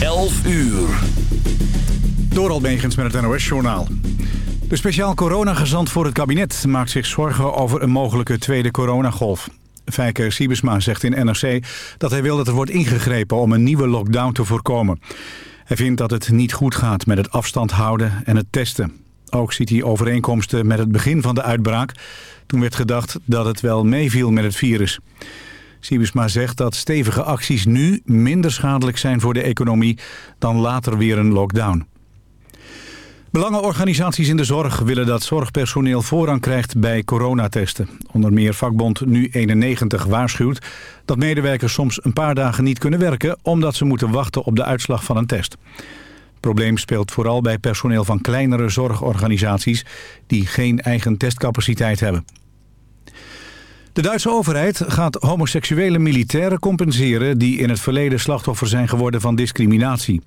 11 uur. Door Almegens met het NOS-journaal. De speciaal coronagezant voor het kabinet maakt zich zorgen over een mogelijke tweede coronagolf. Fijke Siebesma zegt in NRC dat hij wil dat er wordt ingegrepen om een nieuwe lockdown te voorkomen. Hij vindt dat het niet goed gaat met het afstand houden en het testen. Ook ziet hij overeenkomsten met het begin van de uitbraak. Toen werd gedacht dat het wel meeviel met het virus. Siebesma zegt dat stevige acties nu minder schadelijk zijn voor de economie dan later weer een lockdown. Belangenorganisaties in de zorg willen dat zorgpersoneel voorrang krijgt bij coronatesten. Onder meer vakbond Nu91 waarschuwt dat medewerkers soms een paar dagen niet kunnen werken... omdat ze moeten wachten op de uitslag van een test. Het probleem speelt vooral bij personeel van kleinere zorgorganisaties... die geen eigen testcapaciteit hebben. De Duitse overheid gaat homoseksuele militairen compenseren... die in het verleden slachtoffer zijn geworden van discriminatie.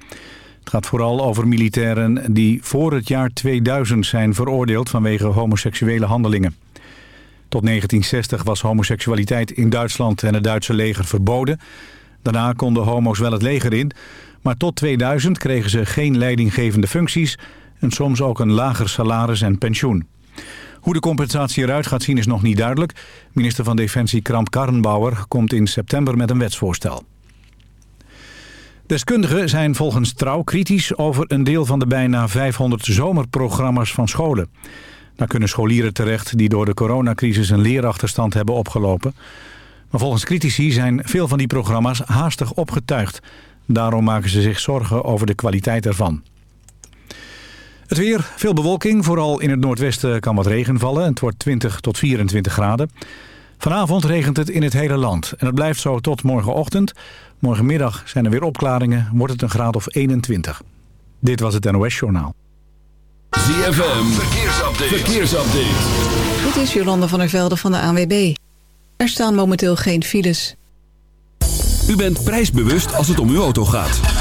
Het gaat vooral over militairen die voor het jaar 2000 zijn veroordeeld... vanwege homoseksuele handelingen. Tot 1960 was homoseksualiteit in Duitsland en het Duitse leger verboden. Daarna konden homo's wel het leger in... maar tot 2000 kregen ze geen leidinggevende functies... en soms ook een lager salaris en pensioen. Hoe de compensatie eruit gaat zien is nog niet duidelijk. Minister van Defensie Kramp Karrenbauer komt in september met een wetsvoorstel. Deskundigen zijn volgens Trouw kritisch over een deel van de bijna 500 zomerprogramma's van scholen. Daar kunnen scholieren terecht die door de coronacrisis een leerachterstand hebben opgelopen. Maar volgens critici zijn veel van die programma's haastig opgetuigd. Daarom maken ze zich zorgen over de kwaliteit ervan. Het weer, veel bewolking. Vooral in het noordwesten kan wat regen vallen. Het wordt 20 tot 24 graden. Vanavond regent het in het hele land. En het blijft zo tot morgenochtend. Morgenmiddag zijn er weer opklaringen. Wordt het een graad of 21. Dit was het NOS Journaal. ZFM, verkeersupdate. verkeersupdate. Dit is Jolanda van der Velde van de ANWB. Er staan momenteel geen files. U bent prijsbewust als het om uw auto gaat.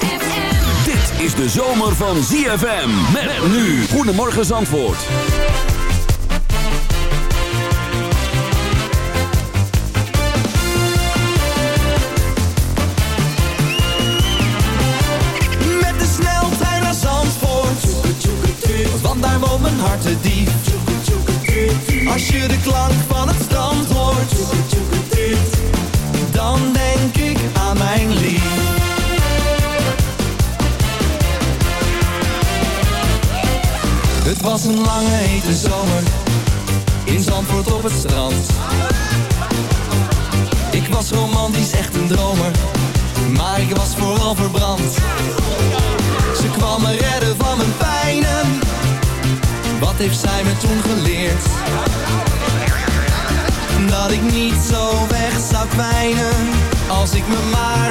Is de zomer van ZFM. Met nu. Goedemorgen Zandvoort. Me maar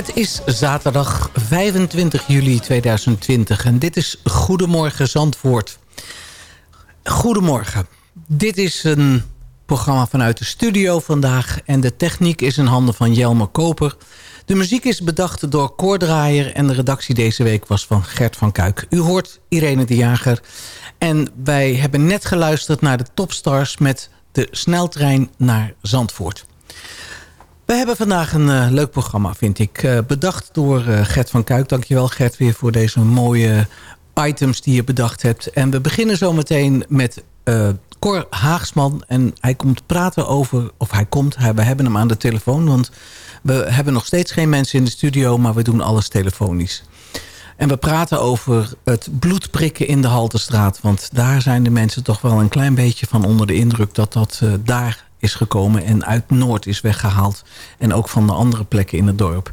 Het is zaterdag 25 juli 2020 en dit is Goedemorgen Zandvoort. Goedemorgen. Dit is een programma vanuit de studio vandaag... en de techniek is in handen van Jelmer Koper. De muziek is bedacht door Koordraaier... en de redactie deze week was van Gert van Kuik. U hoort Irene de Jager. En wij hebben net geluisterd naar de topstars... met de sneltrein naar Zandvoort. We hebben vandaag een eh, leuk programma, vind ik. Eh, bedacht door eh, Gert van Kuik. Dankjewel Gert weer voor deze mooie items die je bedacht hebt. En we beginnen zo meteen met Cor Haagsman. En hij komt praten over... Of hij komt, hij- we hebben hem aan de telefoon. Want we hebben nog steeds geen mensen in de studio... maar we doen alles telefonisch. En we praten over het bloedprikken in de Haltestraat. Want daar zijn de mensen toch wel een klein beetje van onder de indruk... dat dat daar is gekomen en uit Noord is weggehaald. En ook van de andere plekken in het dorp.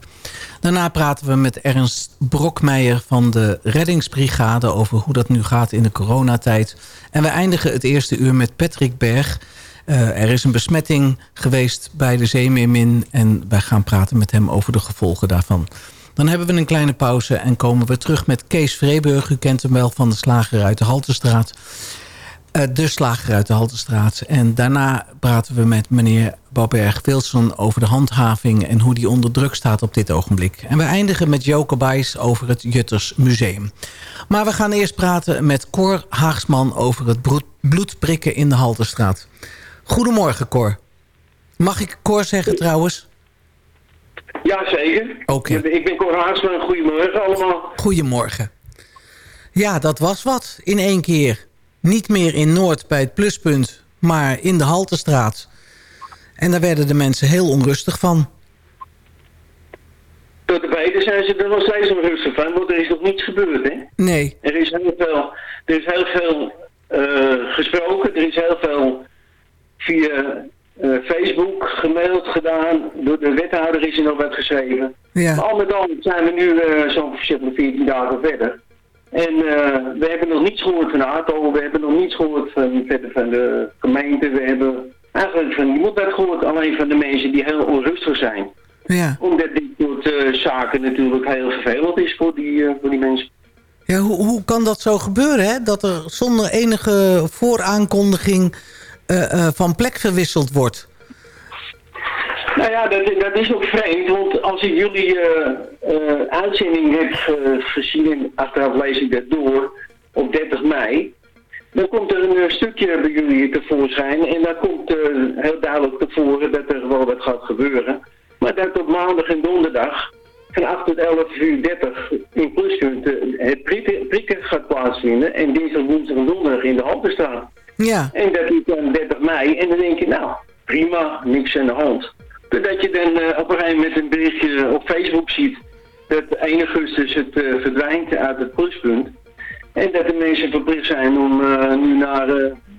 Daarna praten we met Ernst Brokmeijer van de reddingsbrigade... over hoe dat nu gaat in de coronatijd. En we eindigen het eerste uur met Patrick Berg... Eh, er is een besmetting geweest bij de Zeemeermin... en wij gaan praten met hem over de gevolgen daarvan. Dan hebben we een kleine pauze en komen we terug met Kees Vreeburg. U kent hem wel van de slager uit de Haltestraat. Eh, de slager uit de Haltestraat. En daarna praten we met meneer Babberg Wilson over de handhaving... en hoe die onder druk staat op dit ogenblik. En we eindigen met Joke Bijs over het Jutters Museum. Maar we gaan eerst praten met Cor Haagsman... over het bloedprikken in de Haltestraat. Goedemorgen, Cor. Mag ik Cor zeggen trouwens? Ja, zeker. Oké. Ik ben Cor Haagsman. Goedemorgen allemaal. Goedemorgen. Ja, dat was wat in één keer. Niet meer in Noord bij het pluspunt, maar in de Haltestraat. En daar werden de mensen heel onrustig van. Tot de beide zijn ze er nog steeds onrustig van, want er is nog niets gebeurd, hè? Nee, Er is heel veel, er is heel veel eh, gesproken, er is heel veel via eh, Facebook gemaild gedaan. Door de wethouder is er nog wat geschreven. Maar ja. al met al zijn we nu eh, zo'n zeg maar 14 dagen verder. En eh, we hebben nog niets gehoord van ATO, we hebben nog niets gehoord van, verder van de gemeente. We hebben eigenlijk van niemand wat gehoord, alleen van de mensen die heel onrustig zijn. ja. Omdat dit soort eh, zaken natuurlijk heel vervelend is voor die, eh, voor die mensen. ja hoe, hoe kan dat zo gebeuren, hè? Dat er zonder enige vooraankondiging van plek verwisseld wordt? Nou ja, dat, dat is ook vreemd, want als ik jullie eh, eh, uitzending heb eh, gezien en achteraf lees ik dat door op 30 mei, dan komt er een stukje bij jullie tevoorschijn en daar komt heel duidelijk tevoren dat er wel wat gaat gebeuren. Maar dat op maandag en donderdag van 8 tot 11 uur 30 in pluspunten het prikken, prikken gaat plaatsvinden en dinsdag, woensdag en donderdag in de Halterstraat. Ja, En dat is dan 30 mei. En dan denk je, nou, prima, niks aan de hand. Totdat je dan eh, op een gegeven moment een berichtje op Facebook ziet... dat 1 augustus het eh, verdwijnt uit het pluspunt. En dat de mensen verplicht zijn om eh, nu naar,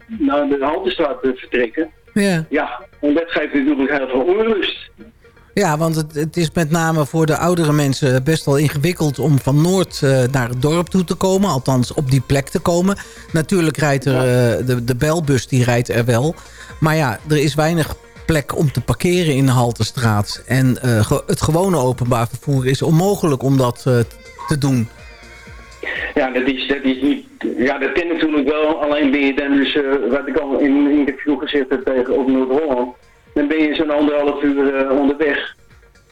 naar de Haltestraat te vertrekken. ja. Ja, en dat geeft natuurlijk heel veel onrust. Ja, want het, het is met name voor de oudere mensen best wel ingewikkeld... om van Noord naar het dorp toe te komen. Althans, op die plek te komen. Natuurlijk rijdt er de, de belbus, die rijdt er wel. Maar ja, er is weinig plek om te parkeren in de Haltestraat. En eh, het gewone openbaar vervoer is onmogelijk om dat eh, te doen. Ja, dat is, dat is niet... Ja, dat ken natuurlijk wel. Alleen ben je dan dus, eh, wat ik al in een interview gezegd heb tegen op Noord-Holland... dan ben je zo'n anderhalf uur onderweg.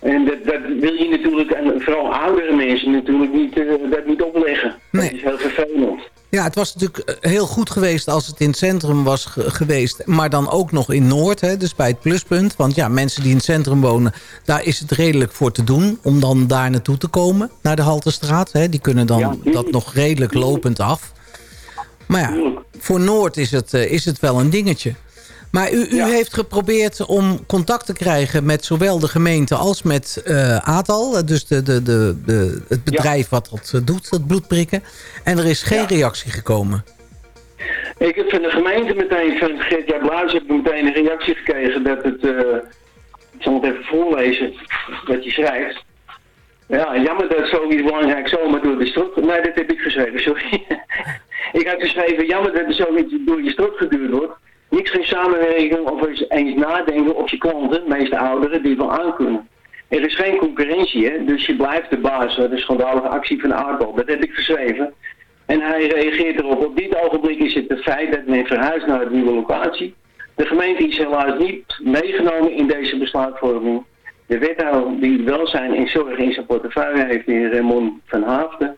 En dat, dat wil je natuurlijk, en vooral oudere mensen natuurlijk, niet, dat niet opleggen. Nee. Dat is heel vervelend. Ja, het was natuurlijk eh, heel goed geweest als het in het centrum was ge- geweest. Maar dan ook nog in Noord, hè, dus bij het pluspunt. Want ja, mensen die in het centrum wonen, daar is het redelijk voor te doen... om dan daar naartoe te komen, naar de Haltestraat. Hè. Die kunnen dan Ja, dat nog redelijk lopend af. Maar ja, voor Noord is het, eh, is het wel een dingetje. Maar u, u Ja. heeft geprobeerd om contact te krijgen met zowel de gemeente als met eh ATAL. Dus de, de, de, de, het bedrijf wat dat eh, doet, dat bloedprikken. En er is geen Ja. reactie gekomen. Ik heb van de gemeente meteen, van Bluis, heb meteen een reactie gekregen dat het, eh, ik zal het even voorlezen, wat je schrijft. Ja, jammer dat zoiets belangrijk zomaar door de strot, nee dat heb ik geschreven, sorry. ik heb geschreven, jammer dat er zoiets door je strot geduurd wordt. Niks geen samenwerking of eens, nadenken op je klanten, meeste ouderen, die wel aankunnen. Er is geen concurrentie, hè? dus je blijft de baas. Dat is schandalige actie van Aardbol. Dat heb ik geschreven. En hij reageert erop. Op dit ogenblik is het het feit dat men verhuist naar een nieuwe locatie. De gemeente is helaas niet meegenomen in deze besluitvorming. De wethouder die welzijn en zorg in zijn portefeuille heeft, de Raymond van Haafden.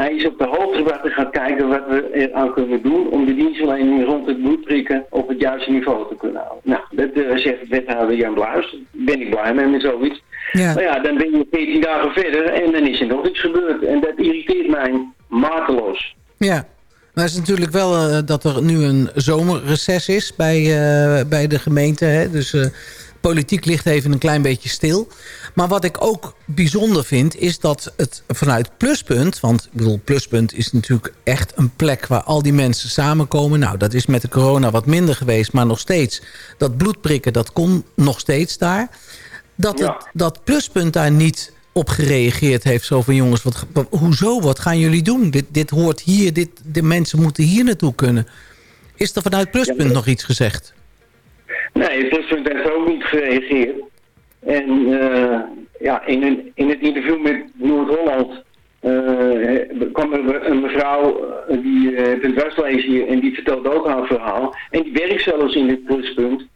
Hij is op de hoogte gebracht en gaat kijken wat we eraan kunnen doen om de dienstverlening rond het bloedprikken op het juiste niveau te kunnen houden. Nou, dat eh, zegt wethouder Jan Bluis. Daar ben ik blij mee met zoiets. Ja. Maar ja, dan ben je 14 dagen verder en dan is er nog iets gebeurd. En dat irriteert mij mateloos. Ja, maar het is natuurlijk wel eh, dat er nu een zomerreces is bij, eh, bij de gemeente. Hè? Dus politiek ligt even een klein beetje stil. Maar wat ik ook bijzonder vind, is dat het vanuit Pluspunt... want ik bedoel, Pluspunt is natuurlijk echt een plek waar al die mensen samenkomen. Nou, dat is met de corona wat minder geweest, maar nog steeds... dat bloedprikken, dat kon nog steeds daar. Dat, Ja. het, dat Pluspunt daar niet op gereageerd heeft. Zo van jongens, wat, wat- hoezo, wat gaan jullie doen? Dit, dit hoort hier, dit, de mensen moeten hier naartoe kunnen. Is er vanuit Pluspunt Ja. nog iets gezegd? Nee, het pluspunt heeft ook niet gereageerd. En eh, ja, in, een, in het interview met Noord-Holland eh, kwam er een mevrouw eh, die heeft een dwarslezen en die vertelt ook haar verhaal. En die werkt zelfs in het pluspunt.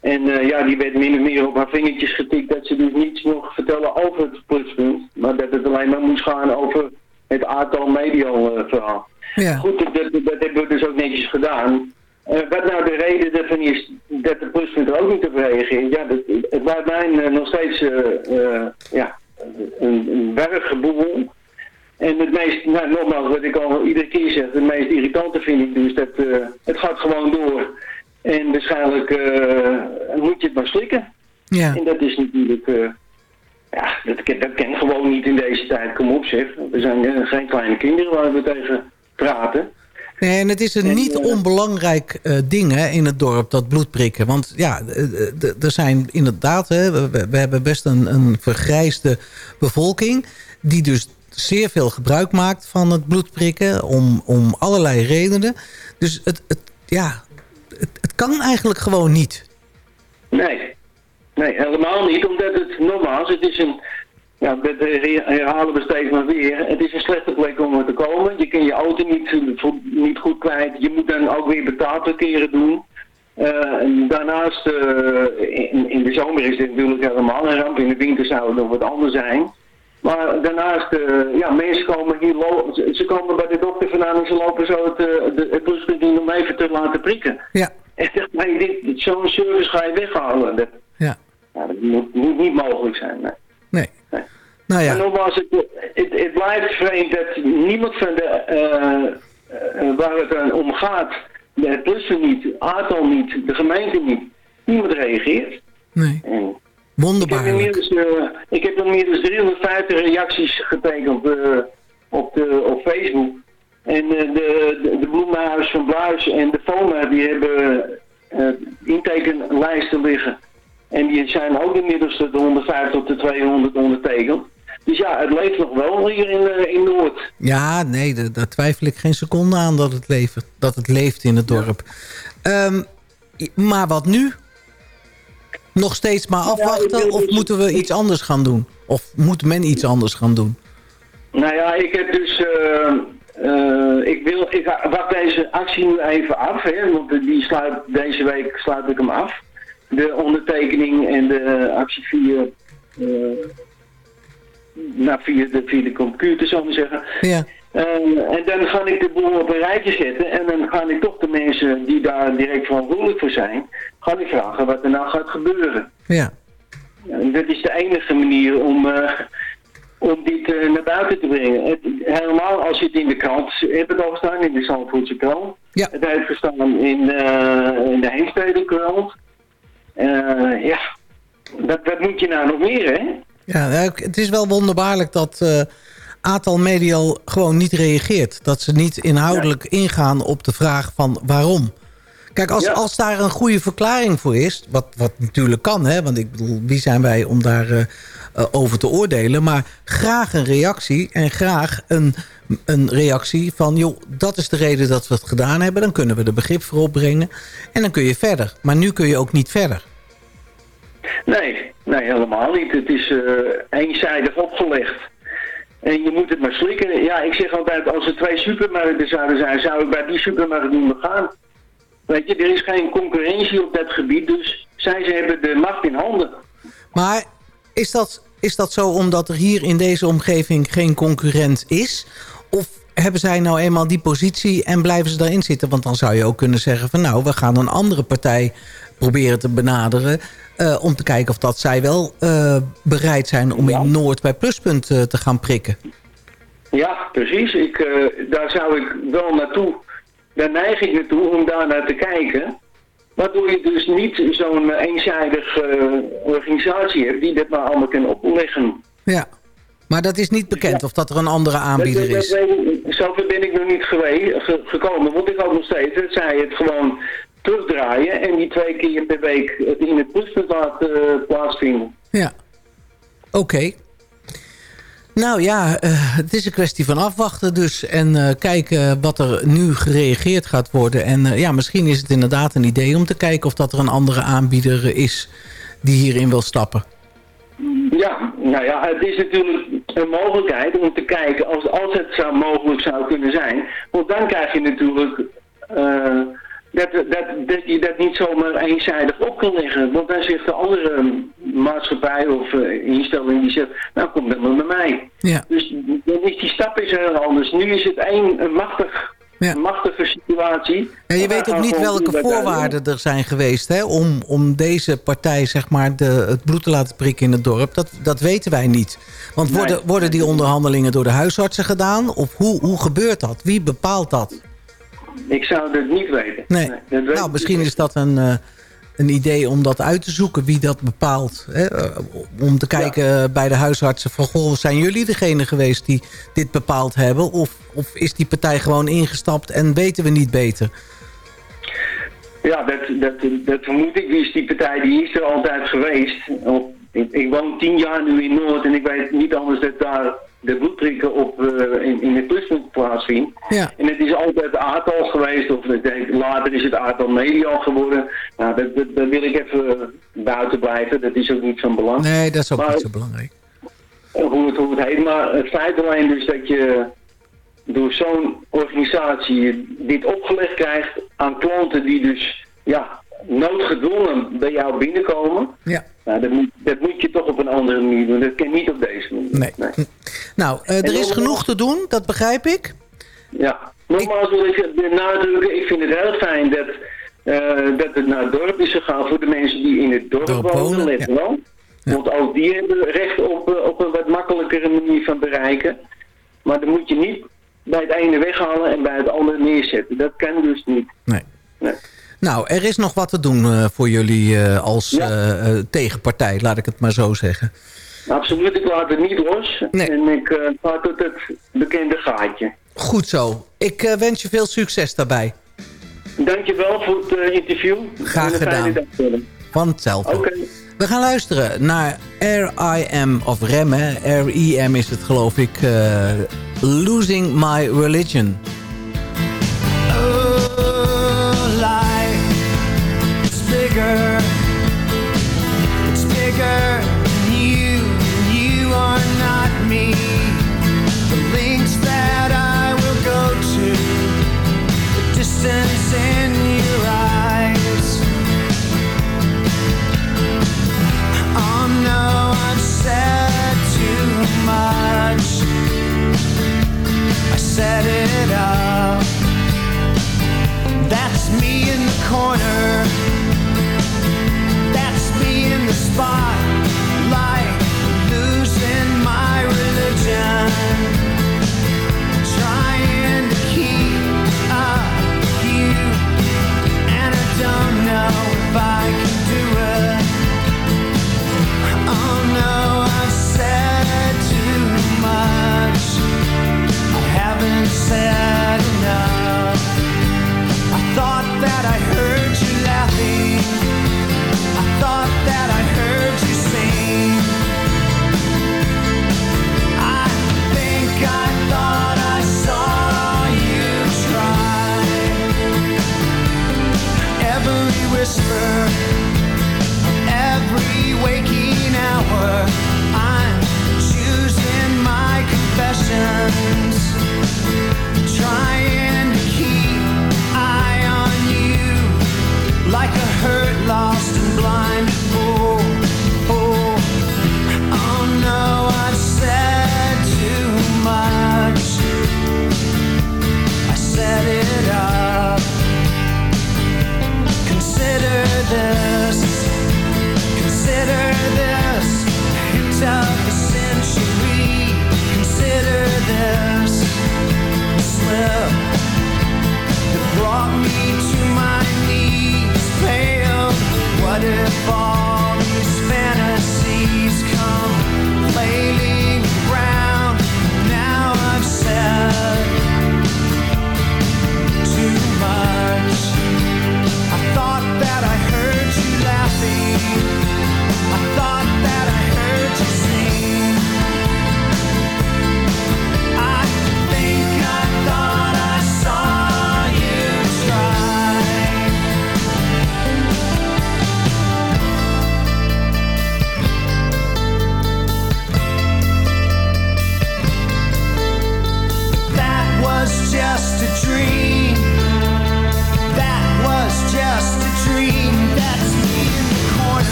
En ja, die werd min of meer op haar vingertjes getikt dat ze dus niets mocht vertellen over het pluspunt. Maar dat het alleen maar moest gaan over het aantal medial verhaal. Ja. Goed, dat, dat, dat hebben we dus ook netjes gedaan. Eh, wat nou de reden ervan is dat de pluspunt er ook niet op reageert, ja, dat, het blijft mij eh, nog steeds eh, ja, een, een werkgeboel. En het meest, nou, nogmaals, wat ik al iedere keer zeg, het meest irritante vind ik dus dat het gaat gewoon door. En waarschijnlijk moet je het maar slikken. Ja. En dat is natuurlijk, ja, dat, dat ken gewoon niet in deze tijd. Kom op zeg, we zijn geen kleine kinderen waar we tegen praten. Nee, en het is een En, niet onbelangrijk eh, ding hè, in het dorp, dat bloedprikken. Want ja, er zijn inderdaad, hè, we, we hebben best een, een vergrijsde bevolking... die dus zeer veel gebruik maakt van het bloedprikken om, om allerlei redenen. Dus het, het, ja, het, het kan eigenlijk gewoon niet. Nee. Nee, helemaal niet, omdat het nogmaals, het is een, ja, dat herhalen we steeds maar weer, het is een slechte plek om er te komen. Je kan je auto niet, niet goed kwijt, je moet dan ook weer betaalparkeren doen. Eh, daarnaast, eh, in, in de zomer is dit natuurlijk helemaal een ramp, in de winter zou het nog wat anders zijn. Maar daarnaast, eh, ja, mensen komen hier, ze, komen bij de dokter vandaan en ze lopen zo het, de, het om even te laten prikken. Ja, En dit- zo'n service ga je weghalen. Dat, ja, ja, dat moet, moet niet mogelijk zijn. Nee. Nee. Nee. Nou En ja, nogmaals, het, het, het blijft vreemd dat niemand van de, eh, eh, waar het aan om gaat, de plussen niet, Atal niet, de gemeente niet, niemand reageert. nee. En ik, heb eh, ik heb inmiddels 350 reacties getekend eh, op, de, op Facebook. En eh, de, de, de Bloemenhuis van Bluis en de FOMA die hebben eh, intekenlijsten liggen. En die zijn ook inmiddels de 150 tot de 200 ondertekend. Dus ja, het leeft nog wel hier in, eh, in Noord. Ja, nee, da- daar twijfel ik geen seconde aan dat het, leven, dat het leeft in het dorp. Ehm, maar wat nu? Nog steeds maar afwachten of moeten we iets anders gaan doen? Of moet men iets anders gaan doen? Nou ja, ik heb dus... eh, eh, ik, wil, ik wacht deze actie nu even af, hè, want die sluit, deze week sluit ik hem af. De ondertekening en de actie via, eh, nou, via, de, via de computer, zou ik maar zeggen. Ja. Eh, en dan ga ik de boel op een rijtje zetten en dan ga ik toch de mensen die daar direct verantwoordelijk voor zijn, ga ik vragen wat er nou gaat gebeuren. Ja. Dat is de enige manier om, eh, om dit naar buiten te brengen. Het, helemaal als je het in de krant hebt het al gestaan, in de Zandvoortse krant. Ja. Het heeft gestaan in, in de Heemstede krant. Eh, ja, dat, wat moet je nou nog meer, hè? Ja, het is wel wonderbaarlijk dat eh Atal Medial gewoon niet reageert. Dat ze niet inhoudelijk ingaan op de vraag van waarom. Kijk, als, Ja. als daar een goede verklaring voor is... Wat, wat natuurlijk kan, hè, want ik bedoel, wie zijn wij om daar eh, eh, over te oordelen... maar graag een reactie en graag een, een reactie van... joh, dat is de reden dat we het gedaan hebben. Dan kunnen we er begrip voor opbrengen en dan kun je verder. Maar nu kun je ook niet verder. Nee, nee, helemaal niet. Het is eh, eenzijdig opgelegd. En je moet het maar slikken. Ja, ik zeg altijd, als er twee supermarkten zouden zijn, zou ik bij die supermarkt niet meer gaan. Weet je, er is geen concurrentie op dat gebied, dus zij ze hebben de macht in handen. Maar is dat, is dat zo omdat er hier in deze omgeving geen concurrent is? Of hebben zij nou eenmaal die positie en blijven ze daarin zitten? Want dan zou je ook kunnen zeggen van nou, we gaan een andere partij proberen te benaderen... eh, om te kijken of dat zij wel eh, bereid zijn om in Noord bij Pluspunt eh, te gaan prikken. Ja, precies. Ik, daar zou ik wel naartoe, daar neig ik naartoe om daar naar te kijken. Waardoor je dus niet zo'n eh, eenzijdig eh, organisatie hebt die dit maar allemaal kan opleggen. Ja, maar dat is niet bekend of dat er een andere aanbieder is. Zover ben ik nog niet geweest, ge- gekomen, want ik hoop nog steeds dat zij het gewoon terugdraaien en die twee keer per week het in het pluspunt laten eh, plaatsvinden. Ja, oké. Nou ja, eh, het is een kwestie van afwachten dus. En eh, kijken wat er nu gereageerd gaat worden. En eh, ja, misschien is het inderdaad een idee om te kijken... of dat er een andere aanbieder is die hierin wil stappen. Ja, nou ja, het is natuurlijk een mogelijkheid om te kijken als, als het zou mogelijk zou kunnen zijn. Want dan krijg je natuurlijk dat, dat, dat je dat niet zomaar eenzijdig op kan leggen. Want dan zegt de andere maatschappij of eh, instelling die zegt, nou kom dan maar bij mij. Ja. Dus dan is die stap is heel anders. Nu is het één een machtig, machtige situatie. En je weet ook niet welke voorwaarden er zijn geweest... Hè, om, om deze partij zeg maar, de, het bloed te laten prikken in het dorp. Dat, dat weten wij niet. Want worden, worden die onderhandelingen door de huisartsen gedaan? Of hoe, hoe gebeurt dat? Wie bepaalt dat? Ik zou het niet weten. Nee. dat weet Nou, misschien niet. is dat een, eh, een idee om dat uit te zoeken, wie dat bepaalt. Hè? Eh, Om te kijken bij de huisartsen van... Goh, zijn jullie degene geweest die dit bepaald hebben? Of, of is die partij gewoon ingestapt en weten we niet beter? Ja, dat, dat, dat vermoed ik. Dus die partij die is er altijd geweest. Ik, ik woon tien jaar nu in Noord en ik weet niet anders dat daar de bloedprikken op eh, in, in het pluspunt plaatsvindt. Ja. En het is altijd aardal geweest, of later is het aardal medial geworden. Nou, dat, dat, dat wil ik even buiten blijven. Dat is ook niet van belang. Nee, dat is ook Maar- niet zo belangrijk. hoe het, hoe het heet. Maar het feit alleen dus dat je door zo'n organisatie dit opgelegd krijgt aan klanten die dus ja, noodgedwongen bij jou binnenkomen. Ja. Nou, dat, moet, dat moet je toch op een andere manier doen. Dat kan niet op deze manier. Nee. Nou, eh, er is genoeg te doen, dat begrijp ik. Ja, nogmaals wil ik benadrukken, ik vind het heel fijn dat, eh, dat het naar het dorp is gegaan voor de mensen die in het dorp, Dorp wonen, let ja. wel. Want ook die hebben recht op, eh, op een wat makkelijkere manier van bereiken. Maar dan moet je niet bij het ene weghalen en bij het andere neerzetten. Dat kan dus niet. Nee. Nee. Nou, er is nog wat te doen eh, voor jullie eh, als Ja. eh, tegenpartij, laat ik het maar zo zeggen. Absoluut, ik laat het niet los. Nee. En ik ga tot het bekende gaatje. Goed zo. Ik wens je veel succes daarbij. Dankjewel voor het interview. Graag gedaan. Van hetzelfde. We gaan luisteren naar R.I.M. of Rem. R.I.M. is het geloof ik. Losing My Religion.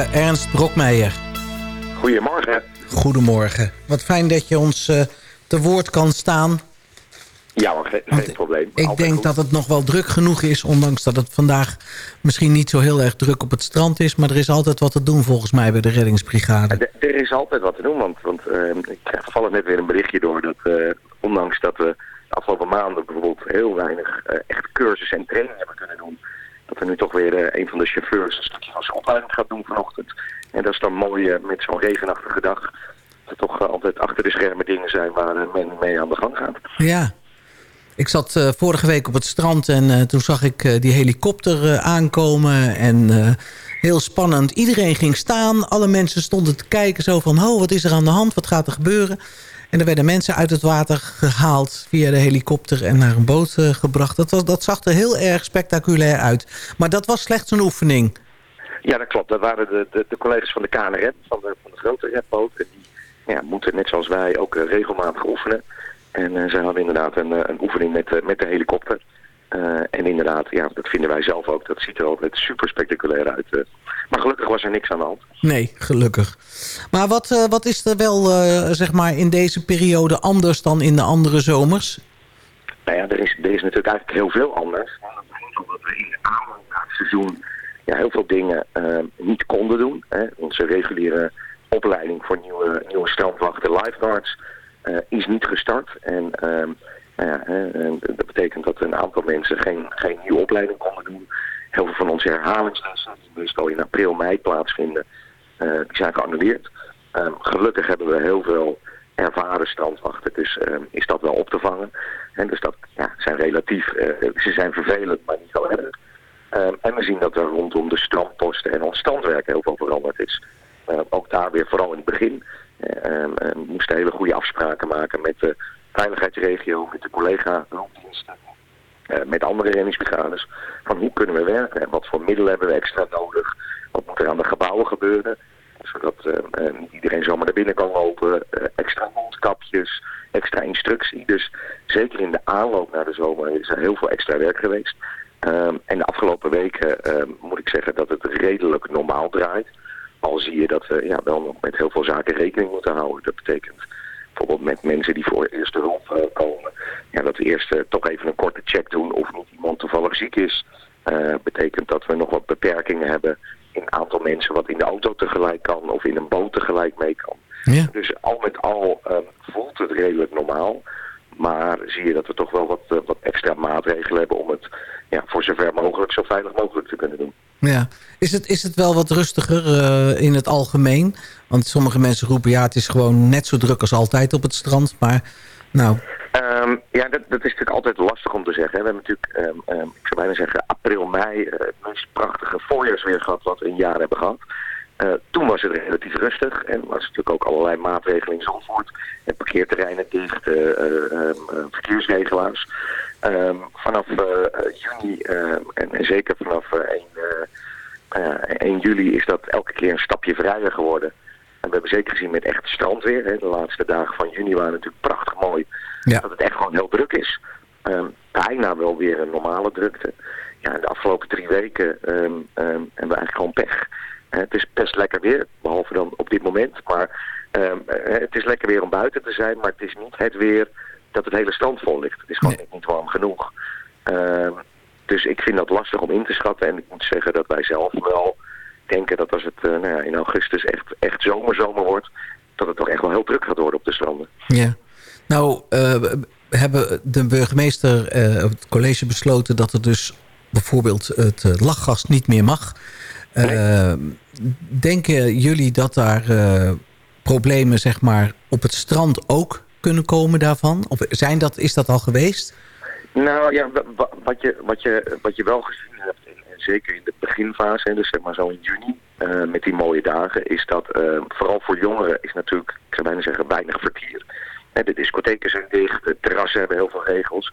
Goedemorgen, Ernst Brokmeijer. Goedemorgen. Goedemorgen. Wat fijn dat je ons eh, te woord kan staan. Ja, maar ge- geen probleem. Ik Altijd denk goed. dat het nog wel druk genoeg is... ondanks dat het vandaag misschien niet zo heel erg druk op het strand is... maar er is altijd wat te doen volgens mij bij de reddingsbrigade. Er is altijd wat te doen, want, want eh, ik krijg toevallig net weer een berichtje door dat eh, ondanks dat we de afgelopen maanden bijvoorbeeld heel weinig eh, echt cursussen en trainingen hebben kunnen doen, dat er nu toch weer eh, een van de chauffeurs een stukje van zijn gaat doen vanochtend. En dat is dan mooi eh, met zo'n regenachtige dag. Dat er toch eh, altijd achter de schermen dingen zijn waar men mee aan de gang gaat. Ja. Ik zat vorige week op het strand en toen zag ik die helikopter aankomen. En heel spannend. Iedereen ging staan. Alle mensen stonden te kijken zo van... Oh, wat is er aan de hand? Wat gaat er gebeuren? En er werden mensen uit het water gehaald via de helikopter en naar een boot eh, gebracht. Dat, was, dat zag er heel erg spectaculair uit. Maar dat was slechts een oefening. Ja, dat klopt. Dat waren de, de, de collega's van de KNRM, van de, van de grote redboot. Die ja, moeten net zoals wij ook eh, regelmatig oefenen. En uh, zij hadden inderdaad een, een oefening met, met de helikopter. En inderdaad, ja, dat vinden wij zelf ook. Dat ziet er altijd super spectaculair uit. maar gelukkig was er niks aan de hand. Nee, gelukkig. Maar wat, wat is er wel, zeg maar, in deze periode anders dan in de andere zomers? Nou ja, er is, er is natuurlijk eigenlijk heel veel anders. Omdat we in de aanloop naar het seizoen ja, heel veel dingen niet konden doen. Hè. Onze reguliere opleiding voor nieuwe, nieuwe strandwachten, lifeguards, is niet gestart. En, uh, ja, dat betekent dat een aantal mensen geen, geen nieuwe opleiding konden doen. Heel veel van onze herhalingslessen, die meestal in april, mei plaatsvinden, uh, die zijn geannuleerd. Um, gelukkig hebben we heel veel ervaren strandwachten, dus um, is dat wel op te vangen. En dus dat ja, zijn relatief, ze zijn vervelend, maar niet zo erg. Um, en we zien dat er rondom de strandposten en ons standwerk heel veel veranderd is. Ook daar weer vooral in het begin. Uh, moesten hele goede afspraken maken met de veiligheidsregio, met de collega-hulpdiensten, met andere reddingsbrigades. Van hoe kunnen we werken en wat voor middelen hebben we extra nodig? Wat moet er aan de gebouwen gebeuren? Zodat niet iedereen zomaar naar binnen kan lopen. extra mondkapjes, extra instructie. Dus zeker in de aanloop naar de zomer is er heel veel extra werk geweest. Um, en de afgelopen weken um, moet ik zeggen dat het redelijk normaal draait. Al zie je dat we ja, wel nog met heel veel zaken rekening moeten houden. Dat betekent bijvoorbeeld met mensen die voor eerste hulp uh, komen. Ja, dat we eerst uh, toch even een korte check doen of niet iemand toevallig ziek is. Uh, betekent dat we nog wat beperkingen hebben in een aantal mensen wat in de auto tegelijk kan of in een boot tegelijk mee kan. Ja. Dus al met al um, voelt het redelijk normaal. Maar zie je dat we toch wel wat, wat extra maatregelen hebben om het ja, voor zover mogelijk zo veilig mogelijk te kunnen doen. Ja. Is het, is het wel wat rustiger uh, in het algemeen? Want sommige mensen roepen, ja, het is gewoon net zo druk als altijd op het strand. Maar, nou... Um, ja, dat, dat is natuurlijk altijd lastig om te zeggen. Hè. We hebben natuurlijk, um, um, ik zou bijna zeggen, april, mei... Uh, het meest prachtige voorjaarsweer gehad wat we een jaar hebben gehad. Uh, toen was het relatief rustig en was natuurlijk ook allerlei maatregelen in Zandvoort. En parkeerterreinen dicht, verkeersregelaars. Um, vanaf juni uh, en, en, zeker vanaf uh, 1, 1, juli is dat elke keer een stapje vrijer geworden. En we hebben zeker gezien met echt strandweer. Hè, de laatste dagen van juni waren natuurlijk prachtig mooi. Ja. Dat het echt gewoon heel druk is. Um, bijna wel weer een normale drukte. Ja, de afgelopen drie weken um, hebben we eigenlijk gewoon pech. Het is best lekker weer, behalve dan op dit moment. Maar het is lekker weer om buiten te zijn, maar het is niet het weer dat het hele strand vol ligt. Het is gewoon nee. niet warm genoeg. Uh, dus ik vind dat lastig om in te schatten. En ik moet zeggen dat wij zelf wel denken dat als het uh, nou ja, in augustus echt, echt zomer, zomer wordt... dat het toch echt wel heel druk gaat worden op de stranden. Ja. Nou, uh, hebben de burgemeester uh, het college besloten dat er dus bijvoorbeeld het lachgas niet meer mag. Nee. Denken jullie dat daar problemen zeg maar, op het strand ook kunnen komen daarvan? Of zijn dat, is dat al geweest? Nou ja, wat je, wat je, wat je wel gezien hebt, en zeker in de beginfase, dus zeg maar zo in juni, uh, met die mooie dagen, is dat vooral voor jongeren is natuurlijk, ik zou bijna zeggen, weinig vertier. En de discotheken zijn dicht, de terrassen hebben heel veel regels.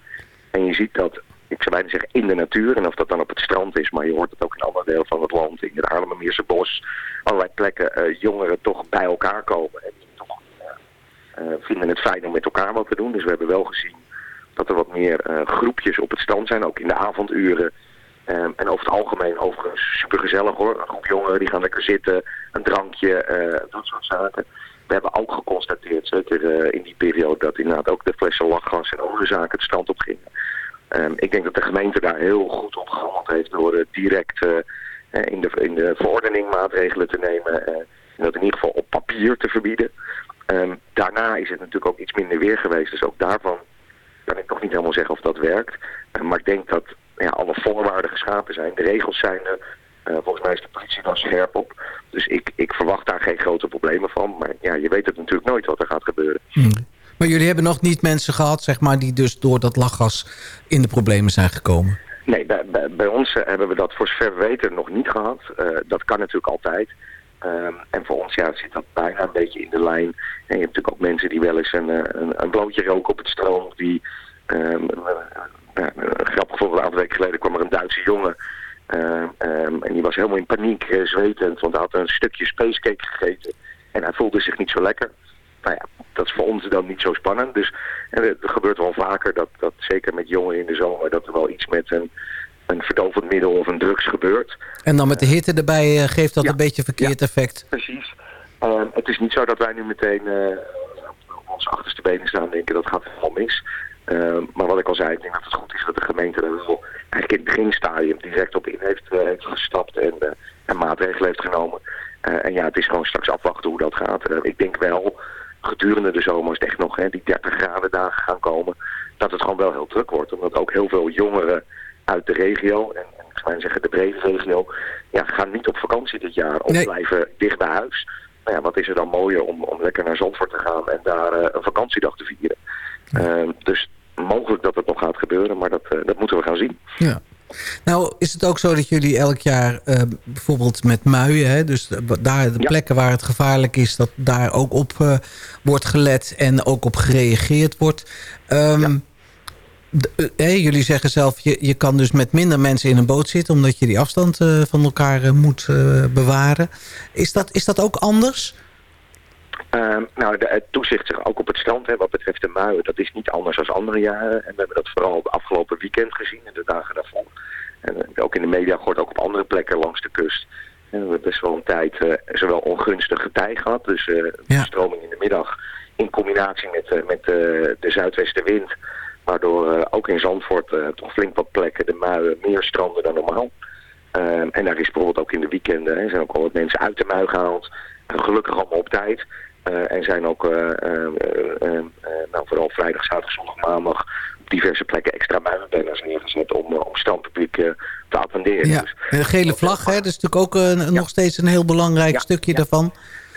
En je ziet dat, ik zou bijna zeggen, in de natuur, en of dat dan op het strand is, maar je hoort het ook in andere delen van het land, in het Haarlemmermeerse bos, allerlei plekken, uh, jongeren toch bij elkaar komen. En uh, vinden het fijn om met elkaar wat te doen. Dus we hebben wel gezien dat er wat meer groepjes op het strand zijn, ook in de avonduren. Um, en over het algemeen overigens supergezellig hoor. Een groep jongeren die gaan lekker zitten, een drankje, dat soort zaken. We hebben ook geconstateerd, zeker in die periode, dat inderdaad ook de flessen lachgas en andere zaken het strand op gingen. Um, ik denk dat de gemeente daar heel goed op gehandeld heeft door direct in, de, in de verordening maatregelen te nemen. en dat in ieder geval op papier te verbieden. Um, daarna is het natuurlijk ook iets minder weer geweest. Dus ook daarvan kan ik nog niet helemaal zeggen of dat werkt. Maar ik denk dat ja, alle voorwaarden geschapen zijn. De regels zijn er. Volgens mij is de politie daar scherp op. Dus ik, ik verwacht daar geen grote problemen van. Maar ja, je weet het natuurlijk nooit wat er gaat gebeuren. Hmm. Maar jullie hebben nog niet mensen gehad, zeg maar, die dus door dat lachgas in de problemen zijn gekomen? Nee, bij, bij, ons hebben we dat voor zover we weten nog niet gehad. Uh, dat kan natuurlijk altijd. Ehm, en voor ons ja, zit dat bijna een beetje in de lijn. En je hebt natuurlijk ook mensen die wel eens een, eh, een, een blootje roken op het strand. Die, eh, een grappig een aantal weken geleden kwam er een Duitse jongen. Ehm, en die was helemaal in paniek, eh, zwetend, want hij had een stukje spacecake gegeten. En hij voelde zich niet zo lekker. Nou ja, dat is voor ons dan niet zo spannend. Dus en het gebeurt wel vaker, dat, dat zeker met jongeren in de zomer, dat er wel iets met een, een verdovend middel of een drugs gebeurt. En dan met de hitte erbij eh, geeft dat Ja. een beetje verkeerd effect. Precies. Ehm, het is niet zo dat wij nu meteen eh, op onze achterste benen staan en denken dat gaat helemaal mis. Ehm, maar wat ik al zei, ik denk dat het goed is dat de gemeente er wel eigenlijk in het beginstadium direct op in heeft, eh, heeft gestapt en, en maatregelen heeft genomen. En ja, het is gewoon straks afwachten hoe dat gaat. Ik denk wel, gedurende de zomer het echt nog hè, die 30 graden dagen gaan komen, dat het gewoon wel heel druk wordt. Omdat ook heel veel jongeren uit de regio, en, en ik zou zeggen de brede regio, ja, gaan niet op vakantie dit jaar of Nee. blijven dicht bij huis. Nou ja, wat is er dan mooier om, om lekker naar Zandvoort te gaan en daar eh, een vakantiedag te vieren. Ehm, dus mogelijk dat het nog gaat gebeuren, maar dat, eh, dat moeten we gaan zien. Ja. Nou, is het ook zo dat jullie elk jaar eh, bijvoorbeeld met muien... Hè, dus de- daar de Ja. plekken waar het gevaarlijk is... dat daar ook op eh, wordt gelet en ook op gereageerd wordt... Ehm, eh, jullie zeggen zelf, je, je kan dus met minder mensen in een boot zitten... omdat je die afstand van elkaar moet bewaren. Is dat, is dat ook anders? Ehm, nou, de, het toezicht zich ook op het strand, hè, wat betreft de muien, dat is niet anders dan andere jaren. En we hebben dat vooral het afgelopen weekend gezien en de dagen daarvoor. En eh, ook in de media gehoord, ook op andere plekken langs de kust. En we hebben best wel een tijd eh, zowel ongunstige tij gehad, dus Ja. stroming in de middag in combinatie met, met de zuidwestenwind. Waardoor ook in Zandvoort toch flink wat plekken de muien meer stranden dan normaal. Ehm, en daar is bijvoorbeeld ook in de weekenden, hè, zijn ook al wat mensen uit de mui gehaald. En gelukkig allemaal op tijd. Eh, en zijn ook, eh, eh, nou, vooral vrijdag, zaterdag, zondag, maandag... op diverse plekken extra muilenbanners neergezet om, om strandpubliek eh, te attenderen. Ja. Dus, En de gele vlag, hè, dat is natuurlijk ook een, nog steeds een heel belangrijk Ja, stukje ja. daarvan.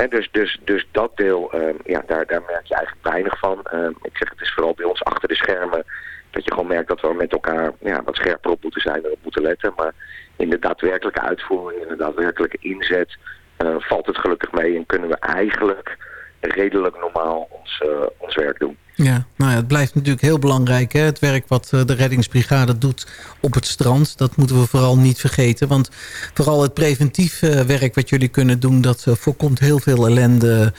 dus, dus, dus dat deel, ja, daar, daar merk je eigenlijk weinig van. Ik zeg, het is vooral bij ons achter de schermen... dat je gewoon merkt dat we met elkaar ja, wat scherper op moeten zijn en op moeten letten. Maar in de daadwerkelijke uitvoering, in de daadwerkelijke inzet... valt het gelukkig mee en kunnen we eigenlijk redelijk normaal ons, eh, ons werk doen. Ja, nou ja, het blijft natuurlijk heel belangrijk. Hè? Het werk wat eh, de reddingsbrigade doet op het strand. Dat moeten we vooral niet vergeten. Want vooral het preventief eh, werk wat jullie kunnen doen... dat voorkomt heel veel ellende